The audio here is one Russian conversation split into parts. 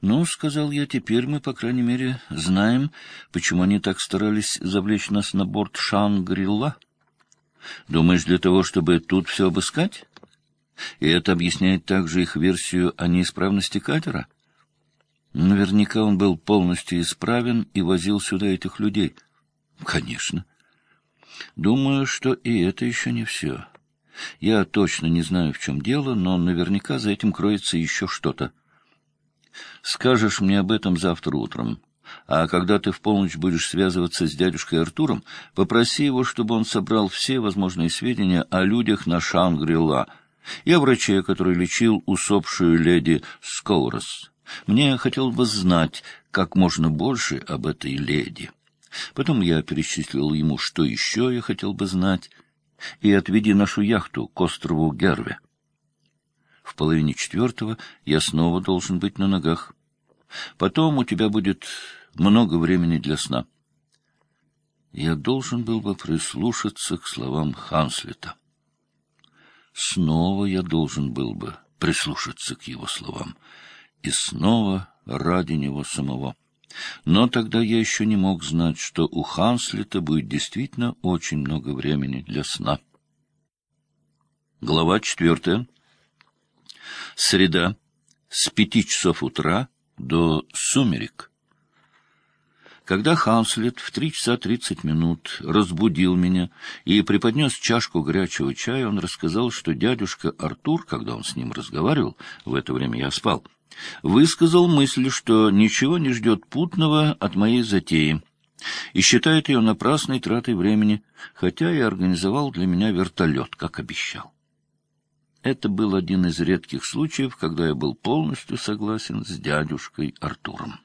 «Ну, — сказал я, — теперь мы, по крайней мере, знаем, почему они так старались завлечь нас на борт Шангрилла. Думаешь, для того, чтобы тут все обыскать? И это объясняет также их версию о неисправности катера? Наверняка он был полностью исправен и возил сюда этих людей. Конечно. Думаю, что и это еще не все. Я точно не знаю, в чем дело, но наверняка за этим кроется еще что-то. Скажешь мне об этом завтра утром. А когда ты в полночь будешь связываться с дядюшкой Артуром, попроси его, чтобы он собрал все возможные сведения о людях на Шангри-Ла и о враче, который лечил усопшую леди Скоурос. Мне хотелось бы знать как можно больше об этой леди. Потом я перечислил ему, что еще я хотел бы знать, и отведи нашу яхту к острову Герве. В половине четвертого я снова должен быть на ногах. Потом у тебя будет много времени для сна. Я должен был бы прислушаться к словам Ханслета. Снова я должен был бы прислушаться к его словам. И снова ради него самого. Но тогда я еще не мог знать, что у Ханслета будет действительно очень много времени для сна. Глава четвертая. Среда. С пяти часов утра до сумерек. Когда Ханслет в три часа тридцать минут разбудил меня и преподнес чашку горячего чая, он рассказал, что дядюшка Артур, когда он с ним разговаривал, в это время я спал, высказал мысль, что ничего не ждет путного от моей затеи, и считает ее напрасной тратой времени, хотя и организовал для меня вертолет, как обещал. Это был один из редких случаев, когда я был полностью согласен с дядюшкой Артуром.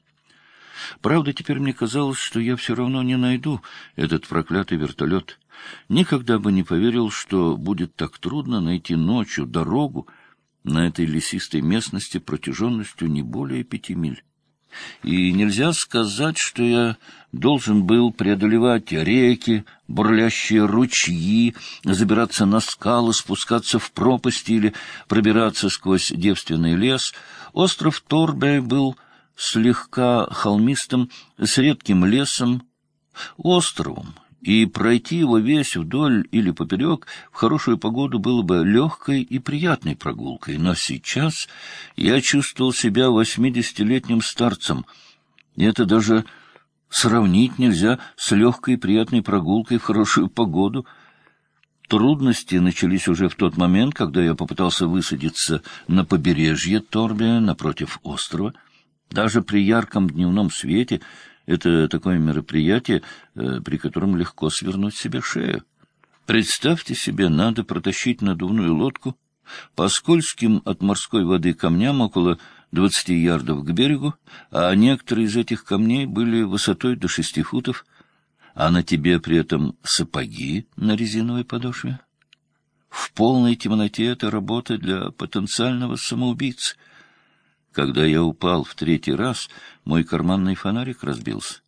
Правда, теперь мне казалось, что я все равно не найду этот проклятый вертолет. Никогда бы не поверил, что будет так трудно найти ночью дорогу на этой лесистой местности протяженностью не более пяти миль. И нельзя сказать, что я должен был преодолевать реки, бурлящие ручьи, забираться на скалы, спускаться в пропасти или пробираться сквозь девственный лес. Остров Торбе был слегка холмистым, с редким лесом, островом, и пройти его весь вдоль или поперек в хорошую погоду было бы легкой и приятной прогулкой. Но сейчас я чувствовал себя восьмидесятилетним старцем, и это даже сравнить нельзя с легкой и приятной прогулкой в хорошую погоду. Трудности начались уже в тот момент, когда я попытался высадиться на побережье Торбия напротив острова. Даже при ярком дневном свете — это такое мероприятие, э, при котором легко свернуть себе шею. Представьте себе, надо протащить надувную лодку по скользким от морской воды камням около двадцати ярдов к берегу, а некоторые из этих камней были высотой до шести футов, а на тебе при этом сапоги на резиновой подошве. В полной темноте это работа для потенциального самоубийцы — когда я упал в третий раз, мой карманный фонарик разбился.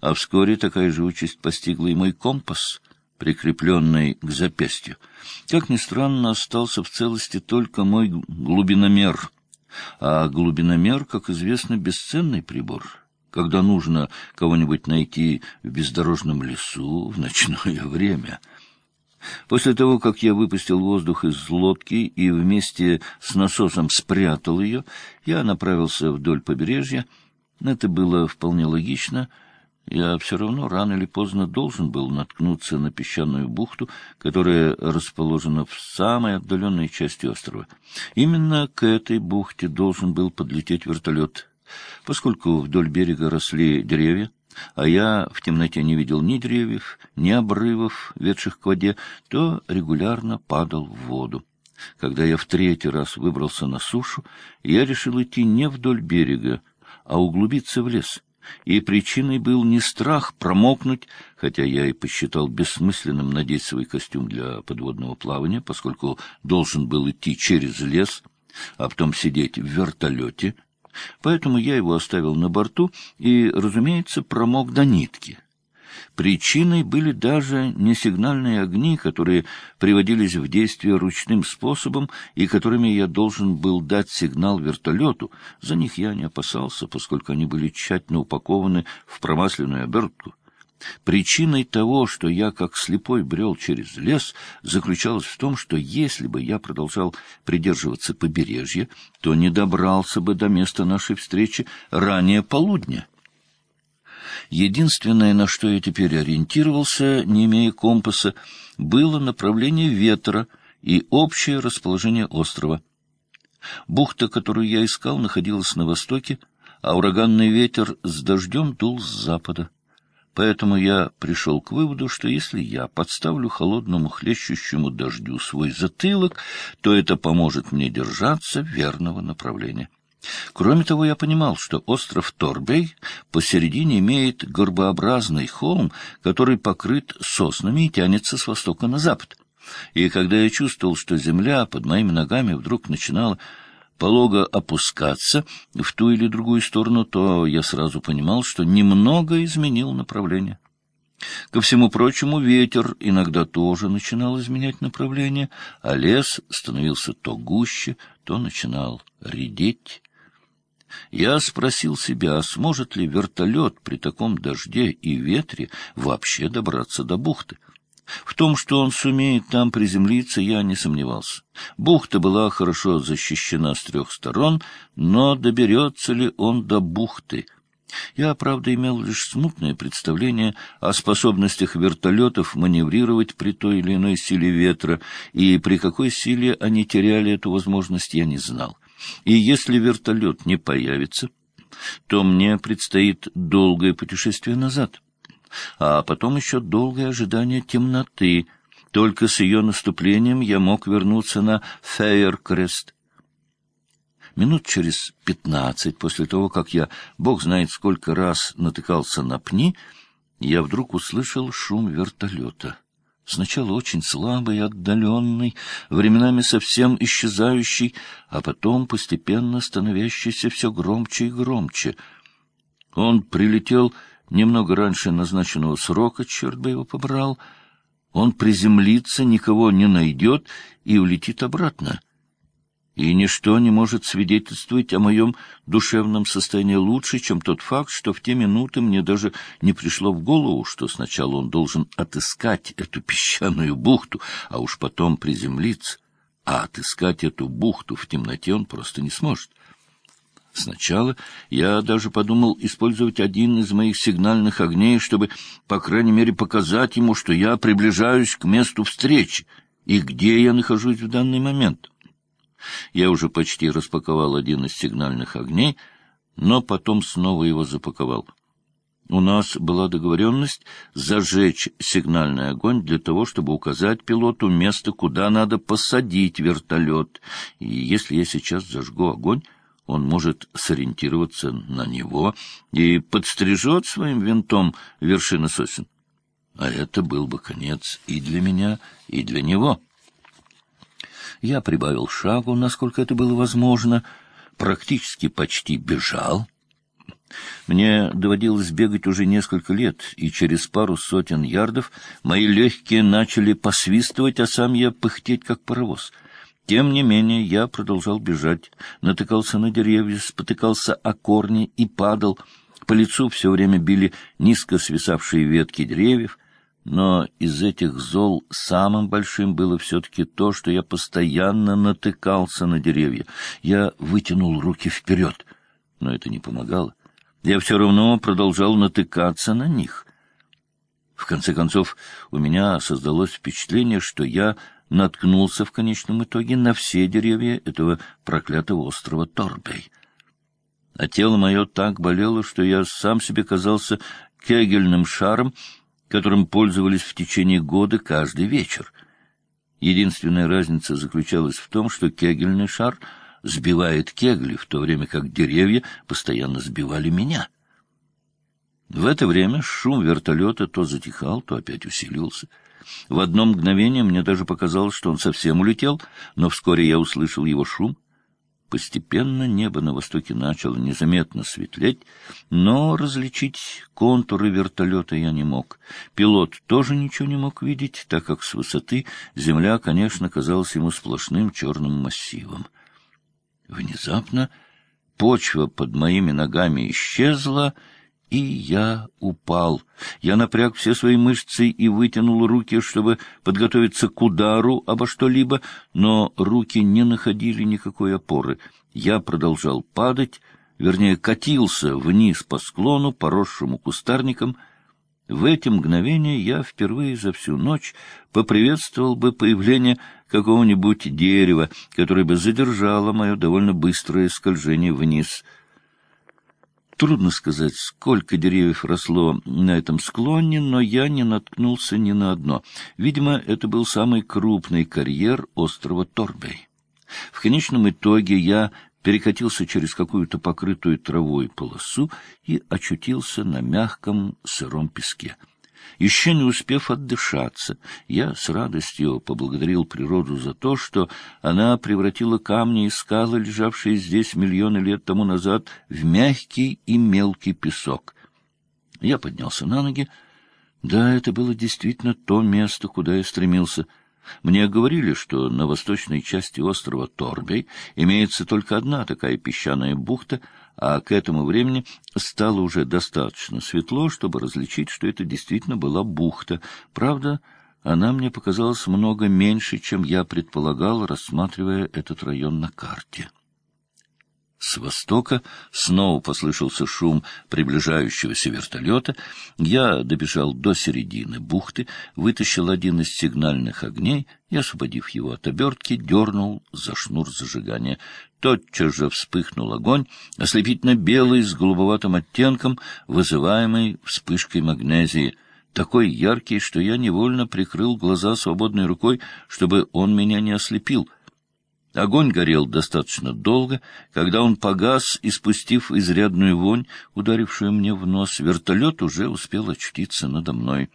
А вскоре такая же участь постигла и мой компас, прикрепленный к запястью. Как ни странно, остался в целости только мой глубиномер. А глубиномер, как известно, бесценный прибор. Когда нужно кого-нибудь найти в бездорожном лесу в ночное время — После того, как я выпустил воздух из лодки и вместе с насосом спрятал ее, я направился вдоль побережья. Это было вполне логично. Я все равно рано или поздно должен был наткнуться на песчаную бухту, которая расположена в самой отдаленной части острова. Именно к этой бухте должен был подлететь вертолет. Поскольку вдоль берега росли деревья, а я в темноте не видел ни деревьев, ни обрывов, ведших к воде, то регулярно падал в воду. Когда я в третий раз выбрался на сушу, я решил идти не вдоль берега, а углубиться в лес. И причиной был не страх промокнуть, хотя я и посчитал бессмысленным надеть свой костюм для подводного плавания, поскольку должен был идти через лес, а потом сидеть в вертолете — Поэтому я его оставил на борту и, разумеется, промок до нитки. Причиной были даже не сигнальные огни, которые приводились в действие ручным способом и которыми я должен был дать сигнал вертолету. За них я не опасался, поскольку они были тщательно упакованы в промасленную обертку. Причиной того, что я как слепой брел через лес, заключалась в том, что если бы я продолжал придерживаться побережья, то не добрался бы до места нашей встречи ранее полудня. Единственное, на что я теперь ориентировался, не имея компаса, было направление ветра и общее расположение острова. Бухта, которую я искал, находилась на востоке, а ураганный ветер с дождем дул с запада. Поэтому я пришел к выводу, что если я подставлю холодному хлещущему дождю свой затылок, то это поможет мне держаться верного направления. Кроме того, я понимал, что остров Торбей посередине имеет горбообразный холм, который покрыт соснами и тянется с востока на запад. И когда я чувствовал, что земля под моими ногами вдруг начинала полого опускаться в ту или другую сторону, то я сразу понимал, что немного изменил направление. Ко всему прочему, ветер иногда тоже начинал изменять направление, а лес становился то гуще, то начинал редеть. Я спросил себя, сможет ли вертолет при таком дожде и ветре вообще добраться до бухты. В том, что он сумеет там приземлиться, я не сомневался. Бухта была хорошо защищена с трех сторон, но доберется ли он до бухты? Я, правда, имел лишь смутное представление о способностях вертолетов маневрировать при той или иной силе ветра, и при какой силе они теряли эту возможность, я не знал. И если вертолет не появится, то мне предстоит долгое путешествие назад а потом еще долгое ожидание темноты. Только с ее наступлением я мог вернуться на Фейеркрест. Минут через пятнадцать после того, как я, бог знает сколько раз, натыкался на пни, я вдруг услышал шум вертолета. Сначала очень слабый отдаленный, временами совсем исчезающий, а потом постепенно становящийся все громче и громче. Он прилетел немного раньше назначенного срока, черт бы его побрал, он приземлится, никого не найдет и улетит обратно. И ничто не может свидетельствовать о моем душевном состоянии лучше, чем тот факт, что в те минуты мне даже не пришло в голову, что сначала он должен отыскать эту песчаную бухту, а уж потом приземлиться. А отыскать эту бухту в темноте он просто не сможет. Сначала я даже подумал использовать один из моих сигнальных огней, чтобы, по крайней мере, показать ему, что я приближаюсь к месту встречи и где я нахожусь в данный момент. Я уже почти распаковал один из сигнальных огней, но потом снова его запаковал. У нас была договоренность зажечь сигнальный огонь для того, чтобы указать пилоту место, куда надо посадить вертолет. И если я сейчас зажгу огонь, он может сориентироваться на него и подстрижет своим винтом вершины сосен. А это был бы конец и для меня, и для него. Я прибавил шагу, насколько это было возможно, практически почти бежал. Мне доводилось бегать уже несколько лет, и через пару сотен ярдов мои легкие начали посвистывать, а сам я пыхтеть, как паровоз — тем не менее, я продолжал бежать, натыкался на деревья, спотыкался о корни и падал. По лицу все время били низко свисавшие ветки деревьев, но из этих зол самым большим было все-таки то, что я постоянно натыкался на деревья. Я вытянул руки вперед, но это не помогало. Я все равно продолжал натыкаться на них. В конце концов, у меня создалось впечатление, что я наткнулся в конечном итоге на все деревья этого проклятого острова Торбей. А тело мое так болело, что я сам себе казался кегельным шаром, которым пользовались в течение года каждый вечер. Единственная разница заключалась в том, что кегельный шар сбивает кегли, в то время как деревья постоянно сбивали меня. В это время шум вертолета то затихал, то опять усиливался — в одно мгновение мне даже показалось, что он совсем улетел, но вскоре я услышал его шум. Постепенно небо на востоке начало незаметно светлеть, но различить контуры вертолета я не мог. Пилот тоже ничего не мог видеть, так как с высоты земля, конечно, казалась ему сплошным черным массивом. Внезапно почва под моими ногами исчезла, и я упал. Я напряг все свои мышцы и вытянул руки, чтобы подготовиться к удару обо что-либо, но руки не находили никакой опоры. Я продолжал падать, вернее, катился вниз по склону, поросшему кустарником. В эти мгновения я впервые за всю ночь поприветствовал бы появление какого-нибудь дерева, которое бы задержало мое довольно быстрое скольжение вниз — Трудно сказать, сколько деревьев росло на этом склоне, но я не наткнулся ни на одно. Видимо, это был самый крупный карьер острова Торбей. В конечном итоге я перекатился через какую-то покрытую травой полосу и очутился на мягком сыром песке. Еще не успев отдышаться, я с радостью поблагодарил природу за то, что она превратила камни и скалы, лежавшие здесь миллионы лет тому назад, в мягкий и мелкий песок. Я поднялся на ноги. Да, это было действительно то место, куда я стремился — мне говорили, что на восточной части острова Торбей имеется только одна такая песчаная бухта, а к этому времени стало уже достаточно светло, чтобы различить, что это действительно была бухта. Правда, она мне показалась много меньше, чем я предполагал, рассматривая этот район на карте. С востока снова послышался шум приближающегося вертолета. Я добежал до середины бухты, вытащил один из сигнальных огней и, освободив его от обертки, дернул за шнур зажигания. Тотчас же вспыхнул огонь, ослепительно белый с голубоватым оттенком, вызываемый вспышкой магнезии — такой яркий, что я невольно прикрыл глаза свободной рукой, чтобы он меня не ослепил — Огонь горел достаточно долго. Когда он погас, испустив изрядную вонь, ударившую мне в нос, вертолет уже успел очутиться надо мной.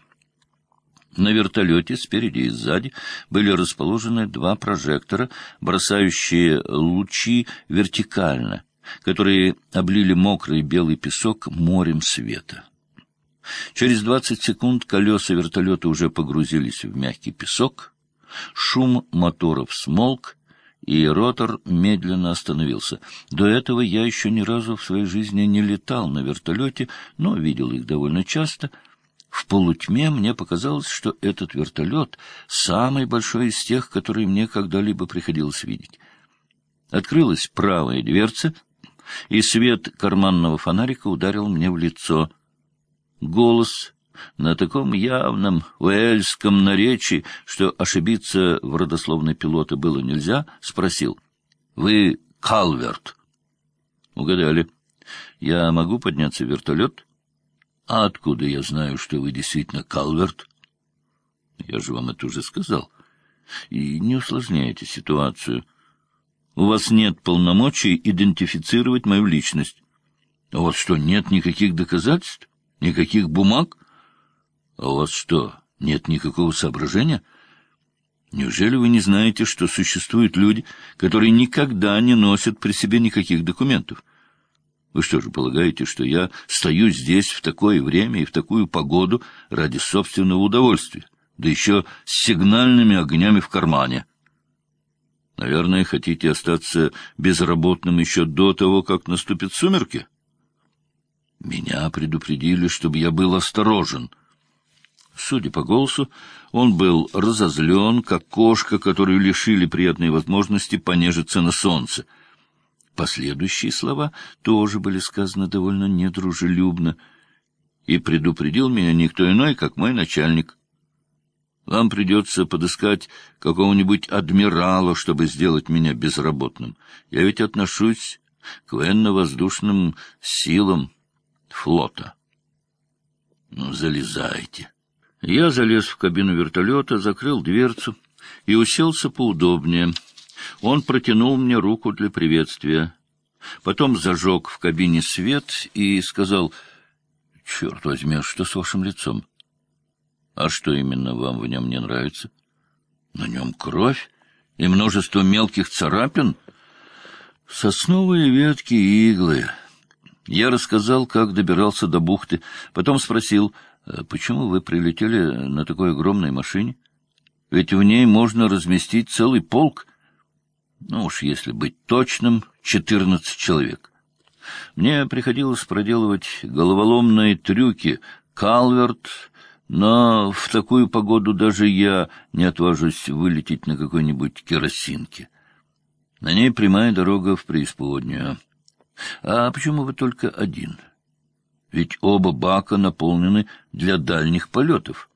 На вертолете спереди и сзади были расположены два прожектора, бросающие лучи вертикально, которые облили мокрый белый песок морем света. Через двадцать секунд колеса вертолета уже погрузились в мягкий песок, шум моторов смолк, и ротор медленно остановился. До этого я еще ни разу в своей жизни не летал на вертолете, но видел их довольно часто. В полутьме мне показалось, что этот вертолет самый большой из тех, которые мне когда-либо приходилось видеть. Открылась правая дверца, и свет карманного фонарика ударил мне в лицо. Голос на таком явном уэльском наречии, что ошибиться в родословной пилота было нельзя, спросил. — Вы Калверт? — Угадали. — Я могу подняться в вертолет? — А откуда я знаю, что вы действительно Калверт? — Я же вам это уже сказал. И не усложняйте ситуацию. У вас нет полномочий идентифицировать мою личность. А вот что, нет никаких доказательств? Никаких бумаг? — а у что, нет никакого соображения? Неужели вы не знаете, что существуют люди, которые никогда не носят при себе никаких документов? Вы что же полагаете, что я стою здесь в такое время и в такую погоду ради собственного удовольствия, да еще с сигнальными огнями в кармане? Наверное, хотите остаться безработным еще до того, как наступят сумерки? Меня предупредили, чтобы я был осторожен — Судя по голосу, он был разозлен, как кошка, которую лишили приятной возможности понежиться на солнце. Последующие слова тоже были сказаны довольно недружелюбно, и предупредил меня никто иной, как мой начальник. Вам придется подыскать какого-нибудь адмирала, чтобы сделать меня безработным. Я ведь отношусь к военно-воздушным силам флота. Ну, залезайте. Я залез в кабину вертолета, закрыл дверцу и уселся поудобнее. Он протянул мне руку для приветствия. Потом зажег в кабине свет и сказал, «Черт возьми, а что с вашим лицом?» «А что именно вам в нем не нравится?» «На нем кровь и множество мелких царапин». Сосновые ветки и иглы. Я рассказал, как добирался до бухты, потом спросил, «А почему вы прилетели на такой огромной машине? Ведь в ней можно разместить целый полк. Ну уж, если быть точным, четырнадцать человек. Мне приходилось проделывать головоломные трюки, калверт, но в такую погоду даже я не отважусь вылететь на какой-нибудь керосинке. На ней прямая дорога в преисподнюю. А почему вы только один? Ведь оба бака наполнены для дальних полетов.